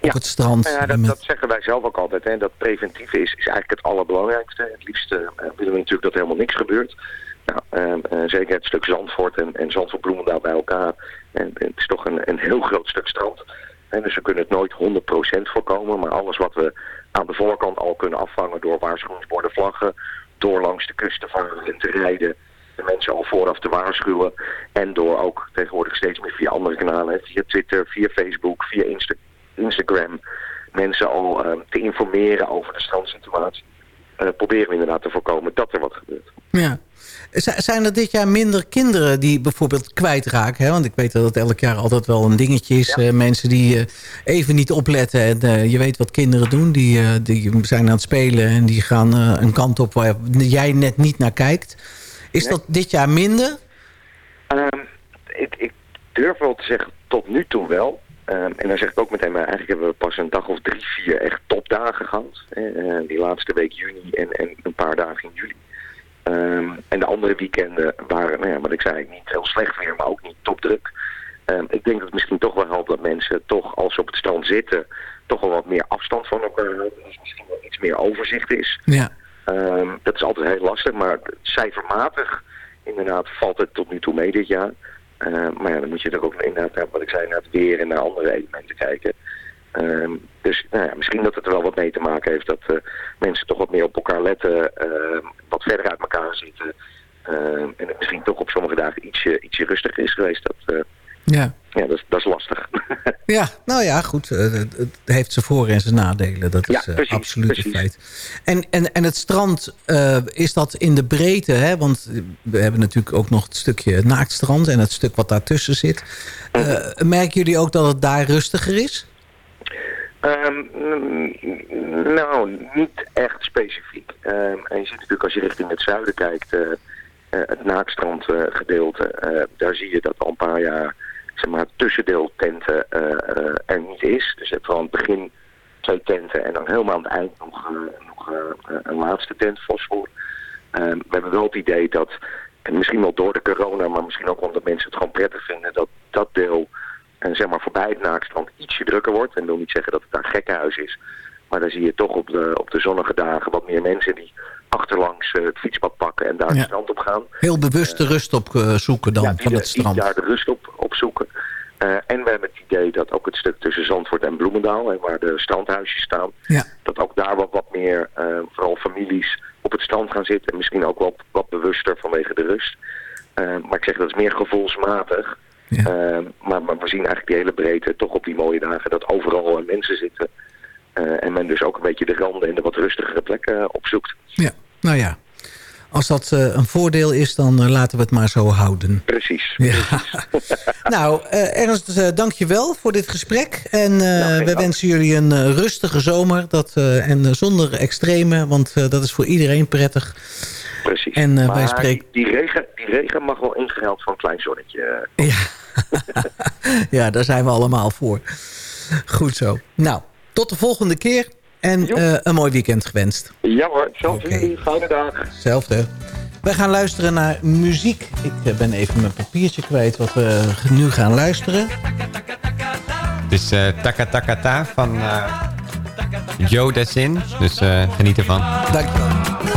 op Ja. het strand. Nou ja, dat, dat zeggen wij zelf ook altijd. Hè. Dat preventief is, is eigenlijk het allerbelangrijkste. Het liefst eh, willen we natuurlijk dat er helemaal niks gebeurt. Nou, eh, eh, zeker het stuk Zandvoort en, en Zandvoort Bloemendaal bij elkaar. En, het is toch een, een heel groot stuk strand. Dus we kunnen het nooit 100% voorkomen. Maar alles wat we aan de voorkant al kunnen afvangen door waarschuwingsborden, vlaggen... door langs de kust te varen en te rijden... de mensen al vooraf te waarschuwen. En door ook tegenwoordig steeds meer via andere kanalen... via Twitter, via Facebook, via Insta Instagram... mensen al eh, te informeren over de strandsituatie. Eh, proberen we inderdaad te voorkomen dat er wat gebeurt. Ja. Zijn er dit jaar minder kinderen die bijvoorbeeld kwijtraken? Hè? Want ik weet dat het elk jaar altijd wel een dingetje is. Eh, mensen die eh, even niet opletten. En, eh, je weet wat kinderen doen. Die, die zijn aan het spelen en die gaan een kant op waar jij net niet naar kijkt. Is Nee. dat dit jaar minder? Ehm, ik, ik durf wel te zeggen tot nu toe wel. Ehm, en dan zeg ik ook meteen, maar eigenlijk hebben we pas een dag of drie, vier echt topdagen gehad. Eh, die laatste week juni en, en een paar dagen in juli. Ehm, en de andere weekenden waren, nou ja, wat ik zei, niet heel slecht weer, maar ook niet topdruk. Ehm, ik denk dat het misschien toch wel helpt dat mensen toch, als ze op het strand zitten, toch wel wat meer afstand van elkaar hebben. Dus misschien wel iets meer overzicht is. Ja. Ehm, dat is altijd heel lastig, maar cijfermatig inderdaad valt het tot nu toe mee dit jaar. Maar ja, dan moet je er ook inderdaad, wat ik zei, naar het weer en naar andere elementen kijken. Ehm, dus nou ja, misschien dat het er wel wat mee te maken heeft dat eh, mensen toch wat meer op elkaar letten, ehm, wat verder uit elkaar zitten. Ehm, en het misschien toch op sommige dagen ietsje, ietsje rustiger is geweest. Dat, eh, Ja. ja, dat, is- dat is lastig. Ja, nou ja, goed. eh, Het heeft zijn voor- en zijn nadelen. Dat is precies, absoluut een feit. En, en, en het strand, is dat in de breedte? Hè? Want we hebben natuurlijk ook nog het stukje naaktstrand... en het stuk wat daartussen zit. Eh, merken jullie ook dat het daar rustiger is? Ehm, mm, nou, niet echt specifiek. Ehm, en je ziet natuurlijk als je richting het zuiden kijkt, eh, eh, het naakstrandgedeelte, eh, daar zie je dat al een paar jaar zeg maar, tussendeel tenten er niet is. Dus je hebt het begin twee tenten en dan helemaal aan het eind nog, nog een laatste tent, fosfor. Ehm, we hebben wel het idee dat, en misschien wel door de corona, maar misschien ook omdat mensen het gewoon prettig vinden, dat dat deel, zeg maar voorbij het naakstrand, ietsje drukker wordt. En dat wil niet zeggen dat het daar gekkenhuis is, maar dan zie je toch op de, op de zonnige dagen wat meer mensen die achterlangs eh, het fietspad pakken en daar Ja. het strand op gaan. Heel bewust de rust op eh, zoeken dan Ja, van het strand. Die daar de rust op, op zoeken. Eh, en we hebben het idee dat ook het stuk tussen Zandvoort en Bloemendaal, en waar de strandhuisjes staan, Ja. dat ook daar wat, wat meer, eh, vooral families, op het strand gaan zitten. En misschien ook wat, wat bewuster vanwege de rust. Eh, maar ik zeg dat is meer gevoelsmatig. Ja. Eh, maar, maar we zien eigenlijk die hele breedte toch op die mooie dagen dat overal eh, mensen zitten. Eh, en men dus ook een beetje de randen en de wat rustigere plekken eh, opzoekt. Ja, nou ja. Als dat een voordeel is, dan laten we het maar zo houden. Precies. Ja. nou, Ernst, dank je wel voor dit gesprek. En geen we wensen jullie een rustige zomer. Dat, en zonder extreme, want dat is voor iedereen prettig. Precies. En, eh, wij spreken- die, die, regen, die regen mag wel ingehaald van een klein zonnetje. Ja. ja, daar zijn we allemaal voor. Goed zo. Nou, tot de volgende keer. En eh, een mooi weekend gewenst. Ja hoor, zelfs Oké. jullie. Fijne dag. Hetzelfde. Wij gaan luisteren naar muziek. Ik eh, ben even mijn papiertje kwijt wat we nu gaan luisteren. Het is eh Taka Taka Ta van eh, Joe Dassin. Dus eh, geniet ervan. Dankjewel.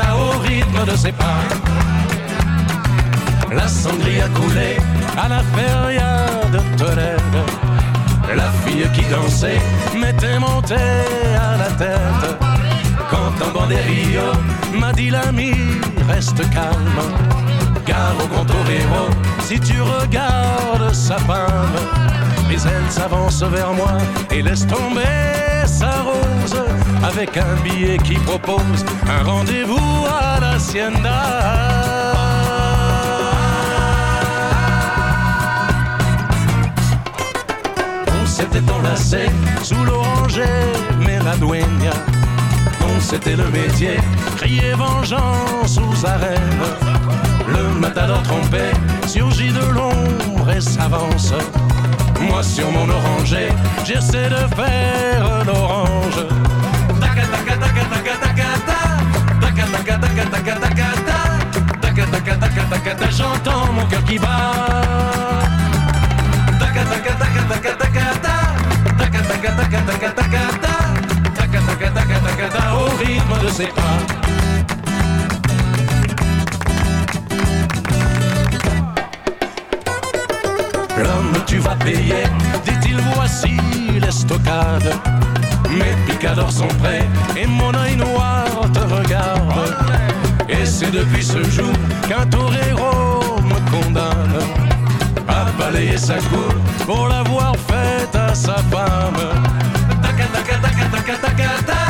Au rythme de ses pas. La sangria coulée à la feria de Tolède. La fille qui dansait m'était montée à la tête. Quand un banderillo m'a dit l'ami, reste calme. Gare au grand torero, si tu regardes sa femme. Mais elle s'avance vers moi et laisse tomber sa rose avec un billet qui propose un rendez-vous à l'hacienda. On s'était enlacé sous l'oranger, mais la dueña, dont c'était le métier, criait vengeance aux arènes. Le matador trompé surgit de l'ombre et s'avance. Moi sur mon oranger, j'essaie de faire l'orange. Taca, taca, taca, taca, taca, ta. Taca, taca, taca, taca, taca, ta. Taca, taca, taca, taca, ta. J'entends mon cœur qui bat. Au rythme de ses pas. Payer, dit-il, voici les stockades. Mes picadors sont prêts et mon œil noir te regarde. Et c'est depuis ce jour qu'un torero me condamne à balayer sa cour pour l'avoir faite à sa femme. Taca, taca, taca, taca, taca, ta.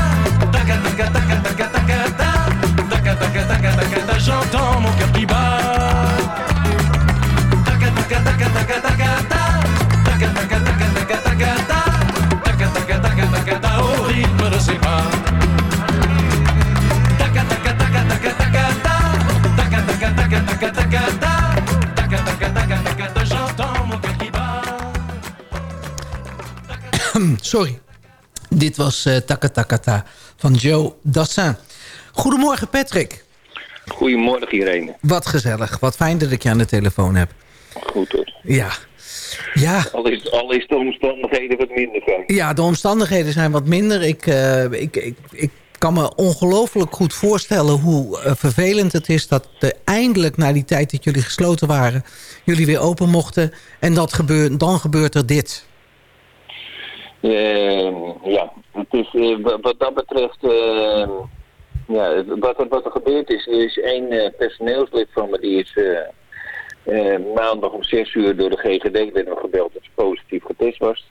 Taca, taca, taca, taca, taca, ta. Taca, taca, taca, taca, ta. J'entends mon. Taca, Sorry. Dit was eh Taka Taka Ta van Joe Dassin. Goedemorgen Patrick. Goedemorgen Irene. Wat gezellig. Wat fijn dat ik je aan de telefoon heb. Goed hoor. Ja. Ja, Al is, al is de omstandigheden wat minder fijn. ja de omstandigheden zijn wat minder. Ik, eh, ik, ik, ik kan me ongelooflijk goed voorstellen hoe eh, vervelend het is... dat er eindelijk na die tijd dat jullie gesloten waren... jullie weer open mochten. En dat gebeurt, dan gebeurt er dit. Ehm, ja, het is, eh, wa- wat dat betreft, ehm, ja, wat, er- wat er gebeurd is, er is één personeelslid van me die is maandag om zes uur door de GGD werd nog gebeld dat ze positief getest was.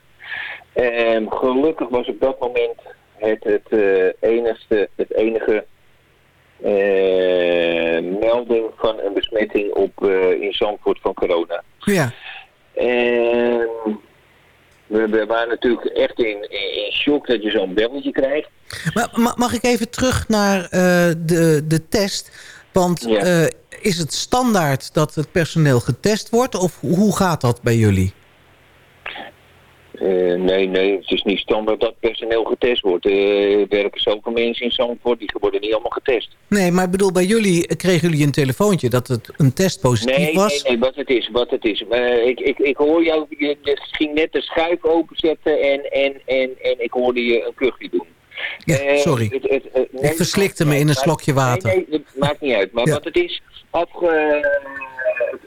En gelukkig was op dat moment het, het, eh, enigste, het enige eh, melding van een besmetting op, eh, in Zandvoort van corona. Ja. En we, we waren natuurlijk echt in, in, shock dat je zo'n belletje krijgt. Maar, ma- mag ik even terug naar eh, de, de test? Want Ja. eh, is het standaard dat het personeel getest wordt? Of hoe gaat dat bij jullie? Eh, nee, nee, het is niet standaard dat personeel getest wordt. Eh, Er werken zoveel mensen in Zandvoort, die worden niet allemaal getest. Nee, maar ik bedoel, bij jullie kregen jullie een telefoontje dat het een test positief Nee, was? nee, nee, wat het is, wat het is. Ik, ik, ik hoor jou, je, je ging net de schuif openzetten en, en, en, en ik hoorde je een kuchje doen. Ja, Eh, sorry. het- het- het- nee, ik verslikte me in een slokje water. Nee, maakt niet uit. Maar Ja. wat het is, afge,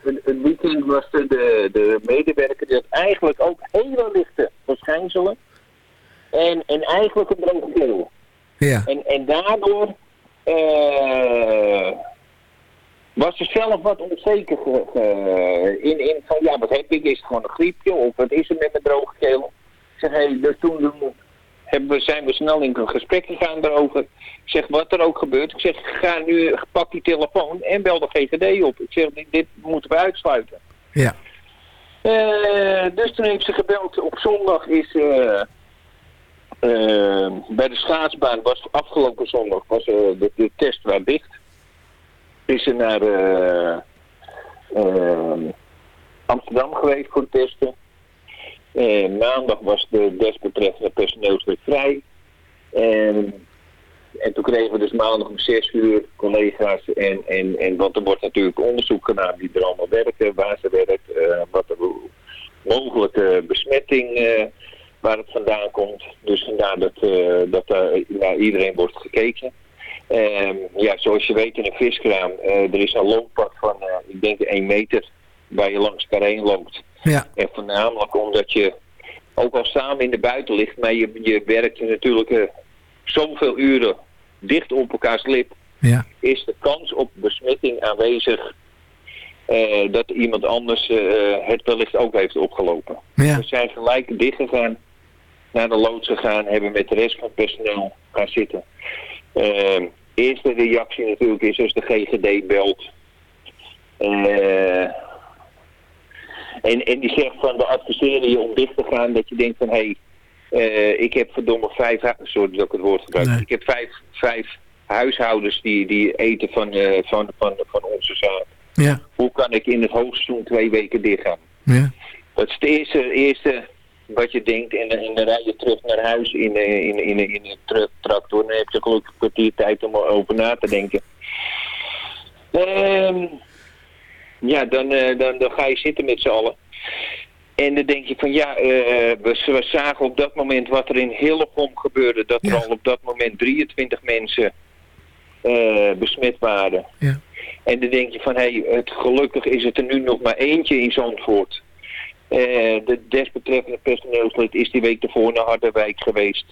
het weekend was de, de, de medewerker die had eigenlijk ook hele lichte verschijnselen. En, en eigenlijk een droge keel. Ja. En, en daardoor eh, was ze zelf wat onzeker in, in van ja, wat heb ik? Is het gewoon een griepje of wat is er met mijn droge keel? Ik zeg, hey, dus toen doen- hebben we, zijn we snel in een gesprek gegaan daarover. Ik zeg, wat er ook gebeurt. Ik zeg, ga nu, pak die telefoon en bel de GGD op. Ik zeg, dit, dit moeten we uitsluiten. Ja. Eh, dus toen heeft ze gebeld. Op zondag is eh, bij de schaatsbaan, was afgelopen zondag, was de, de test waar dicht. Is ze naar Amsterdam geweest voor het testen. Eh, maandag was de desbetreffende personeelslid vrij. En, en toen kregen we dus maandag om 6 uur collega's. En, en, en want er wordt natuurlijk onderzoek gedaan wie er allemaal werken, waar ze werkt, eh, wat mogelijke besmetting eh, waar het vandaan komt. Dus vandaar dat, dat naar iedereen wordt gekeken. Ehm, ja, zoals je weet in een viskraam, er is een looppad van, ik denk 1 meter, waar je langs elkaar heen loopt. Ja. En voornamelijk omdat je, ook al samen in de buitenlicht, maar je, je werkt natuurlijk eh, zoveel uren dicht op elkaars lip, Ja. is de kans op besmetting aanwezig eh, dat iemand anders eh, het wellicht ook heeft opgelopen. Ja. We zijn gelijk dicht gegaan, naar de loods gegaan, hebben met de rest van het personeel gaan zitten. Eerste reactie natuurlijk is als de GGD belt. Eh, en, en die zegt van we adviseren je om dicht te gaan dat je denkt van hé, hey, ik heb verdomme vijf, sorry dat ik het woord gebruik, Nee. ik heb vijf, vijf huishoudens die, die eten van, eh, van, van, van onze zaak. Ja. Hoe kan ik in het hoogseizoen twee weken dicht gaan? Ja. Dat is het eerste, eerste wat je denkt en, dan- en dan rij je terug naar huis in, eh, in, in, in, in een tra- tractor. Dan heb je gelukkig een kwartier tijd om erover na te denken. Ehm, ja, dan, eh, dan, dan ga je zitten met z'n allen. En dan denk je van ja, eh, we, we zagen op dat moment wat er in Hillegom gebeurde. Dat er Ja. al op dat moment 23 mensen eh, besmet waren. Ja. En dan denk je van, hé, hey, het, gelukkig is het er nu nog maar eentje in Zandvoort. De desbetreffende personeelslid is die week ervoor naar Harderwijk geweest.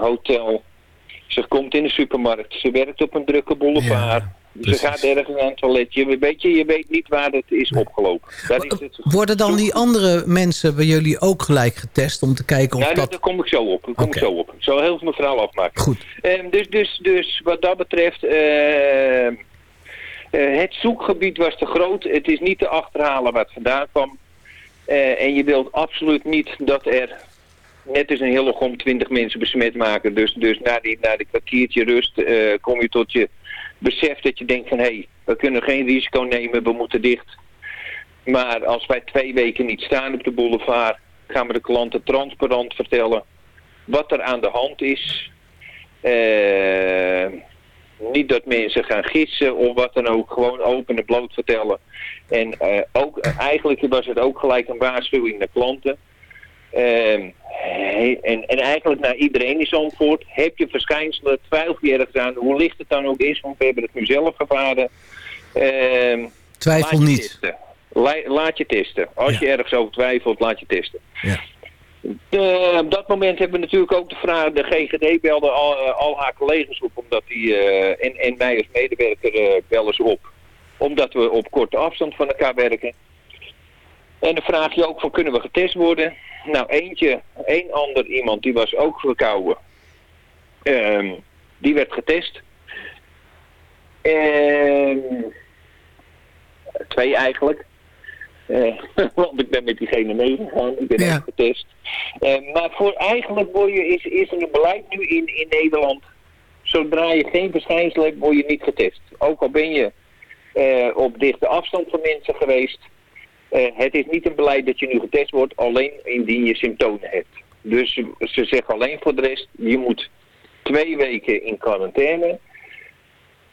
Hotel. Ze komt in de supermarkt. Ze werkt op een drukke boulevard. Precies. gaat ergens aan het toilet. Je weet, je, je weet niet waar het is opgelopen. Is het. Worden dan die andere mensen bij jullie ook gelijk getest om te kijken of Ja, daar, dat... daar kom ik zo op. Daar kom ik zo op. Ik zal heel veel mijn verhaal afmaken. Goed. Ehm, dus, dus, dus wat dat betreft, ehm, eh, het zoekgebied was te groot. Het is niet te achterhalen waar het vandaan kwam. Eh, en je wilt absoluut niet dat er net als een Hillegom 20 mensen besmet maken. Dus, dus na, die, na die kwartiertje rust eh, kom je tot je besef dat je denkt van... hé, hey, we kunnen geen risico nemen, we moeten dicht. Maar als wij twee weken niet staan op de boulevard... gaan we de klanten transparant vertellen wat er aan de hand is. Eh, niet dat mensen gaan gissen of wat dan ook. Gewoon open en bloot vertellen. En eh, ook, eigenlijk was het ook gelijk een waarschuwing naar klanten. Ehm, en, en eigenlijk naar iedereen in Zandvoort. Heb je verschijnselen, twijfel je ergens aan. Hoe licht het dan ook is, want we hebben het nu zelf ervaren. Ehm, Twijfel niet. testen. Laat je testen. Als je ergens over twijfelt, laat je testen. Ja. Eh, op dat moment hebben we natuurlijk ook de vraag, de GGD belde al, eh, al haar collega's op, omdat die, eh, en, en mij als medewerker eh, bellen ze op. Omdat we op korte afstand van elkaar werken. En dan vraag je ook van, kunnen we getest worden? Nou, eentje, één ander iemand, die was ook verkouden. Ehm, die werd getest. Ehm, twee eigenlijk. Eh, want ik ben met diegene meegegaan, ik ben ook getest. Eh, maar voor eigenlijk word je, is, is er een beleid nu in, in Nederland. Zodra je geen verschijnsel hebt, word je niet getest. Ook al ben je eh, op dichte afstand van mensen geweest. Eh, het is niet een beleid dat je nu getest wordt, alleen indien je symptomen hebt. Dus ze- ze zeggen alleen voor de rest, je moet twee weken in quarantaine.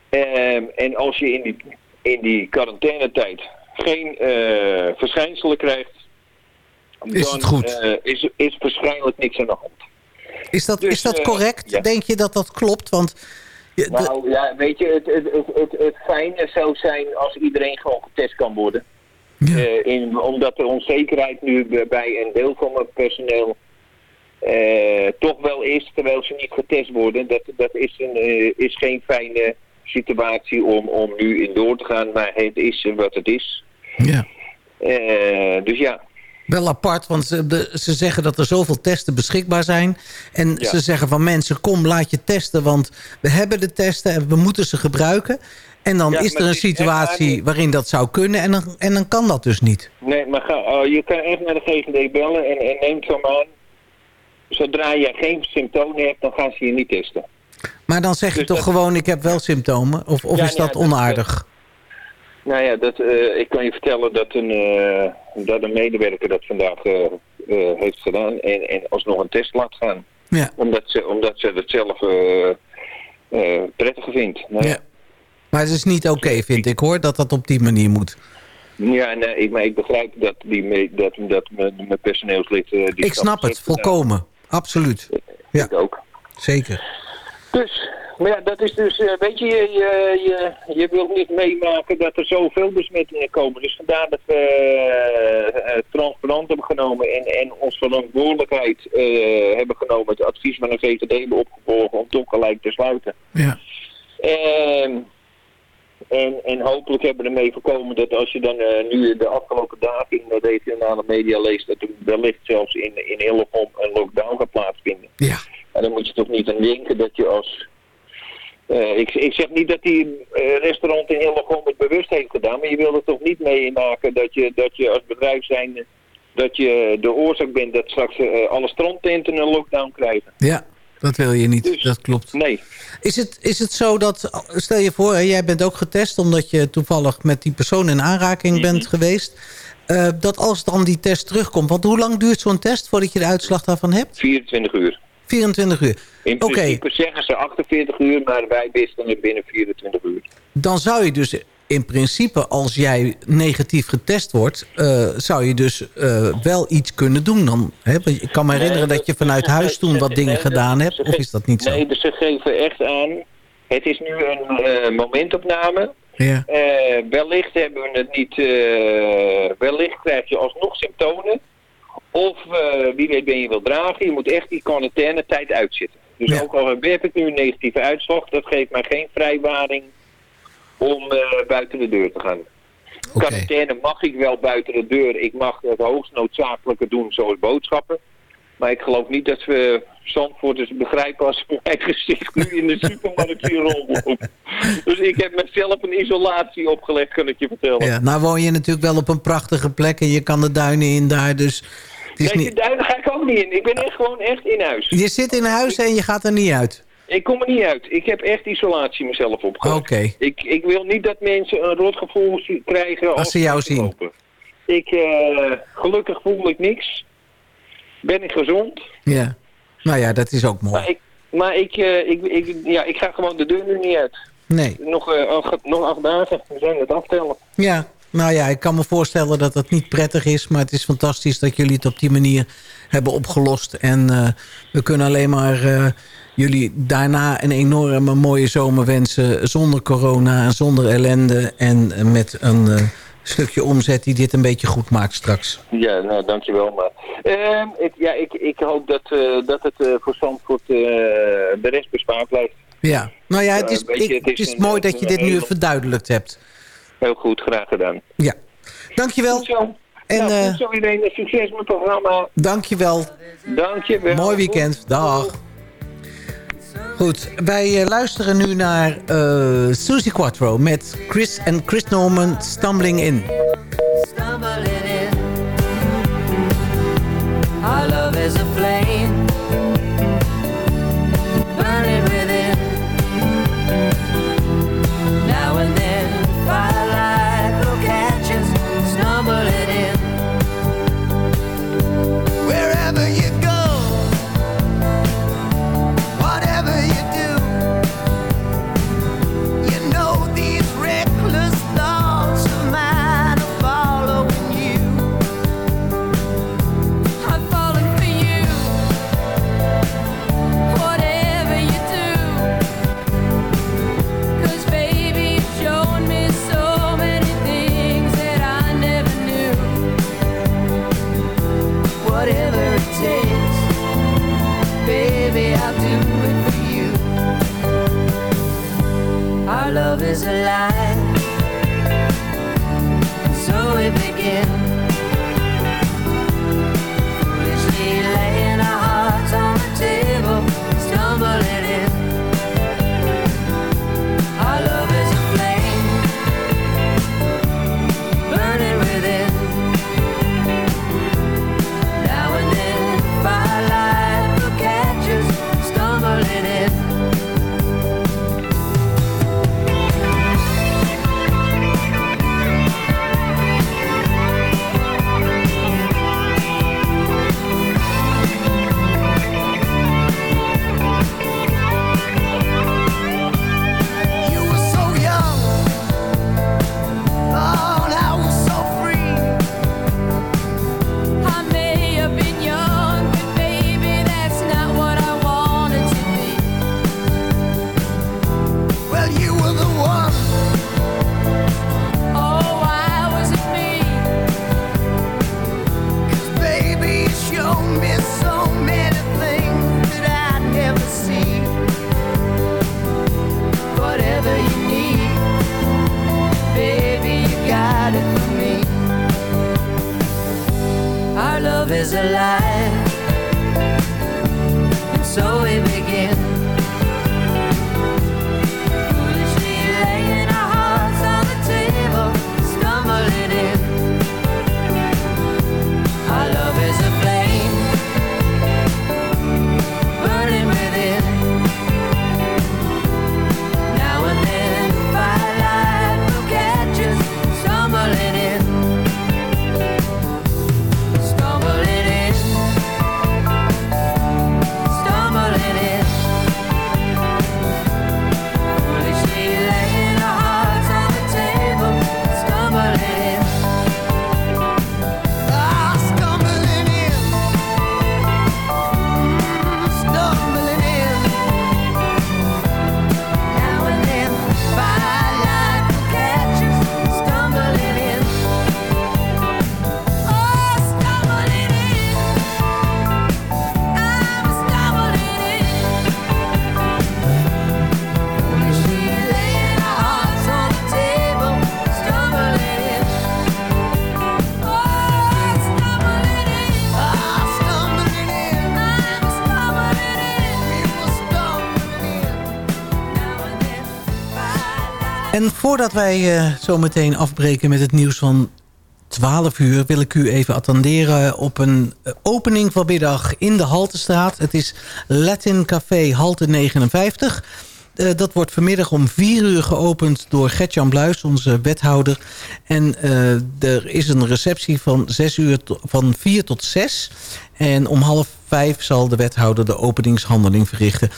Ehm, en als je in die, in die quarantainetijd geen eh, verschijnselen krijgt, Is dan het goed? eh, is, is waarschijnlijk niks aan de hand. Is dat, Dus, is dat correct? ja. Denk je dat dat klopt? Want de- Nou ja, weet je, het, het, het, het, het fijne zou zijn als iedereen gewoon getest kan worden. Eh, in, omdat de onzekerheid nu bij een deel van het personeel eh, toch wel is, terwijl ze niet getest worden. Dat, dat is, een, eh, is geen fijne situatie om, om nu in door te gaan, maar het is wat het is. Ja. Eh, dus ja, Wel apart, want ze, de- ze zeggen dat er zoveel testen beschikbaar zijn. En Ja. ze zeggen van mensen, kom laat je testen, want we hebben de testen en we moeten ze gebruiken. En dan Ja, is er een situatie waar- waarin dat zou kunnen en dan, en dan kan dat dus niet. Nee, maar ga, eh, je kan echt naar de GGD bellen en, en neemt zo maar aan. Zodra je geen symptomen hebt, dan gaan ze je niet testen. Maar dan zeg je Dus toch dat- gewoon, ik heb wel symptomen? Of, of Ja, is dat nee, dat- onaardig? Nou ja, dat, eh, ik kan je vertellen dat een, eh, dat een medewerker dat vandaag eh, heeft gedaan en, en alsnog een test laat gaan. Ja. Omdat, ze, omdat ze het zelf prettiger vindt. Nou, ja. Maar het is niet oké, vind ik hoor, dat dat op die manier moet. Ja, nee, ik, maar ik begrijp dat, die, me- dat, dat mijn, mijn personeelslid... eh, die Ik snap het, volkomen. Absoluut. Ja. Ik ook. Zeker. Dus, maar ja, dat is dus, eh, weet je, je, je, je, je wilt niet meemaken dat er zoveel besmettingen komen. Dus vandaar dat we eh, eh, transparant hebben genomen en, en ons verantwoordelijkheid eh, hebben genomen. Het advies van de VVD hebben opgevolgd om toch gelijk te sluiten. Ja. En, en, en hopelijk hebben we ermee voorkomen dat als je dan eh, nu de afgelopen dagen in de regionale media leest, dat er wellicht zelfs in, in Hillegom een lockdown gaat plaatsvinden. Ja. En dan moet je toch niet aan denken dat je als... eh, ik, ik zeg niet dat die eh, restaurant in Hillegom het bewust heeft gedaan, maar je wil er toch niet meemaken dat je, dat je als bedrijf zijn dat je de oorzaak bent dat straks alle strandtenten een lockdown krijgen. Ja, dat wil je niet. Dus- dat klopt. Nee. Is het, is het zo dat, stel je voor, hè, jij bent ook getest... omdat je toevallig met die persoon in aanraking Mhm. bent geweest... eh, dat als dan die test terugkomt... want hoe lang duurt zo'n test voordat je de uitslag daarvan hebt? 24 uur. 24 uur. In Oké. principe zeggen ze 48 uur, maar wij wisten het binnen 24 uur. Dan zou je dus in principe, als jij negatief getest wordt... eh, zou je dus eh, wel iets kunnen doen dan. Hè? Ik kan me herinneren Nee, dat je vanuit huis toen wat dingen nee, gedaan hebt. Of is dat niet zo? Nee, dus ze geven echt aan. Het is nu een eh, momentopname. Ja. Wellicht hebben we het niet. wellicht krijg je alsnog symptomen. Of wie weet ben je wil dragen. Je moet echt die quarantaine tijd uitzitten. Dus Ja. ook al heb ik nu een negatieve uitslag, dat geeft mij geen vrijwaring om eh, buiten de deur te gaan. Oké. Quarantaine mag ik wel buiten de deur. Ik mag het hoogst noodzakelijke doen, zoals boodschappen. Maar ik geloof niet dat we Zandvoorters begrijpen als mijn gezicht nu in de supermarkt hier rondlopen. Dus ik heb mezelf een isolatie opgelegd, kan ik je vertellen. Ja, nou woon je natuurlijk wel op een prachtige plek... en je kan de duinen in daar, dus... Het is nee, niet... de duinen ga ik ook niet in. Ik ben echt gewoon echt in huis. Je zit in huis en je gaat er niet uit. Ik kom er niet uit. Ik heb echt isolatie mezelf opgelegd. Oké. Ik, ik wil niet dat mensen een rotgevoel krijgen als, ze jou zien. lopen. Ik, eh, gelukkig voel ik niks. Ben ik gezond. Ja. Nou ja, dat is ook mooi. Maar ik, maar ik, eh, ik, ik, ja, ik ga gewoon de deur nu niet uit. Nee. Nog, eh, acht, nog acht dagen. We zijn het aftellen. Ja, nou ja, ik kan me voorstellen dat dat niet prettig is... maar het is fantastisch dat jullie het op die manier hebben opgelost. En we kunnen alleen maar jullie daarna een enorme mooie zomer wensen... zonder corona en zonder ellende... en met een eh, stukje omzet die dit een beetje goed maakt straks. Ja, nou, dankjewel. Maar, Ehm, het, ja, ik, ik hoop dat, eh, dat het eh, voor Zandvoort de rest bespaard blijft. Ja, nou ja, het is, ik- het is het is een- mooi dat je dit nu verduidelijkt hebt. Heel goed, graag gedaan. Ja, dankjewel. Goed zo. En, nou, goed zo iedereen. Succes met het programma. Dankjewel. Dankjewel. Mooi weekend. Dag. Goed, wij eh, luisteren nu naar eh, Susie Quattro met Chris en Chris Norman Stumbling In. Love. Voordat wij eh, zo meteen afbreken met het nieuws van 12 uur... wil ik u even attenderen op een opening vanmiddag in de Haltestraat. Het is Latin Café Halte 59. Eh, dat wordt vanmiddag om 4 uur geopend door Gertjan Bluis, onze wethouder. En eh, er is een receptie van, 6 uur van 4 tot 6. En om half vijf zal de wethouder de openingshandeling verrichten.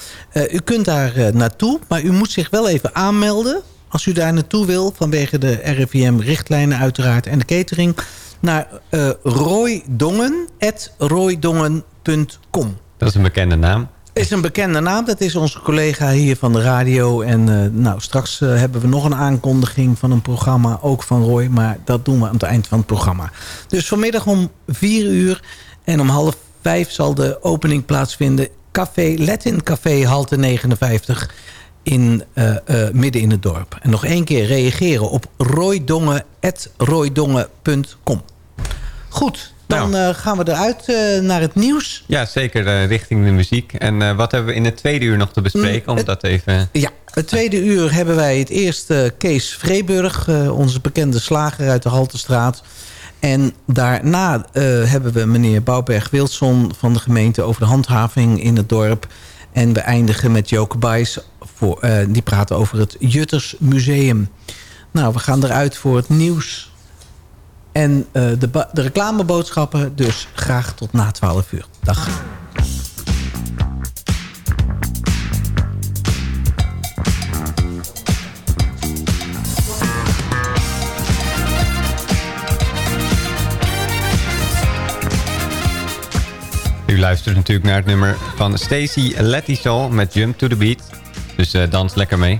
U kunt daar naartoe, maar u moet zich wel even aanmelden... als u daar naartoe wil, vanwege de RIVM-richtlijnen uiteraard... en de catering, naar eh rooidongen.rooidongen.com. Dat is een bekende naam. is een bekende naam. Dat is onze collega hier van de radio. En eh, nou, straks eh, hebben we nog een aankondiging van een programma. Ook van Roy. Maar dat doen we aan het eind van het programma. Dus vanmiddag om vier uur. En om half vijf zal de opening plaatsvinden. Café Latin Café Halte 59 in, eh, eh, midden in het dorp. En nog één keer reageren op rooidongen.rooidongen.com. Goed, dan nou. eh, gaan we eruit naar het nieuws. Ja, zeker, richting de muziek. En wat hebben we in het tweede uur nog te bespreken? Mm, Om dat even... Ja, het tweede uur hebben wij het eerste Kees Vreeburg... onze bekende slager uit de Haltestraat... En daarna hebben we meneer Bouwberg-Wilson van de gemeente over de handhaving in het dorp. En we eindigen met Joke Bijs. Voor, eh, die praten over het Jutters Museum. Nou, we gaan eruit voor het nieuws. En eh, de, de reclameboodschappen. Dus graag tot na 12 uur. Dag. U luistert natuurlijk naar het nummer van Stacy Soul met Jump to the Beat. Dus eh, dans lekker mee.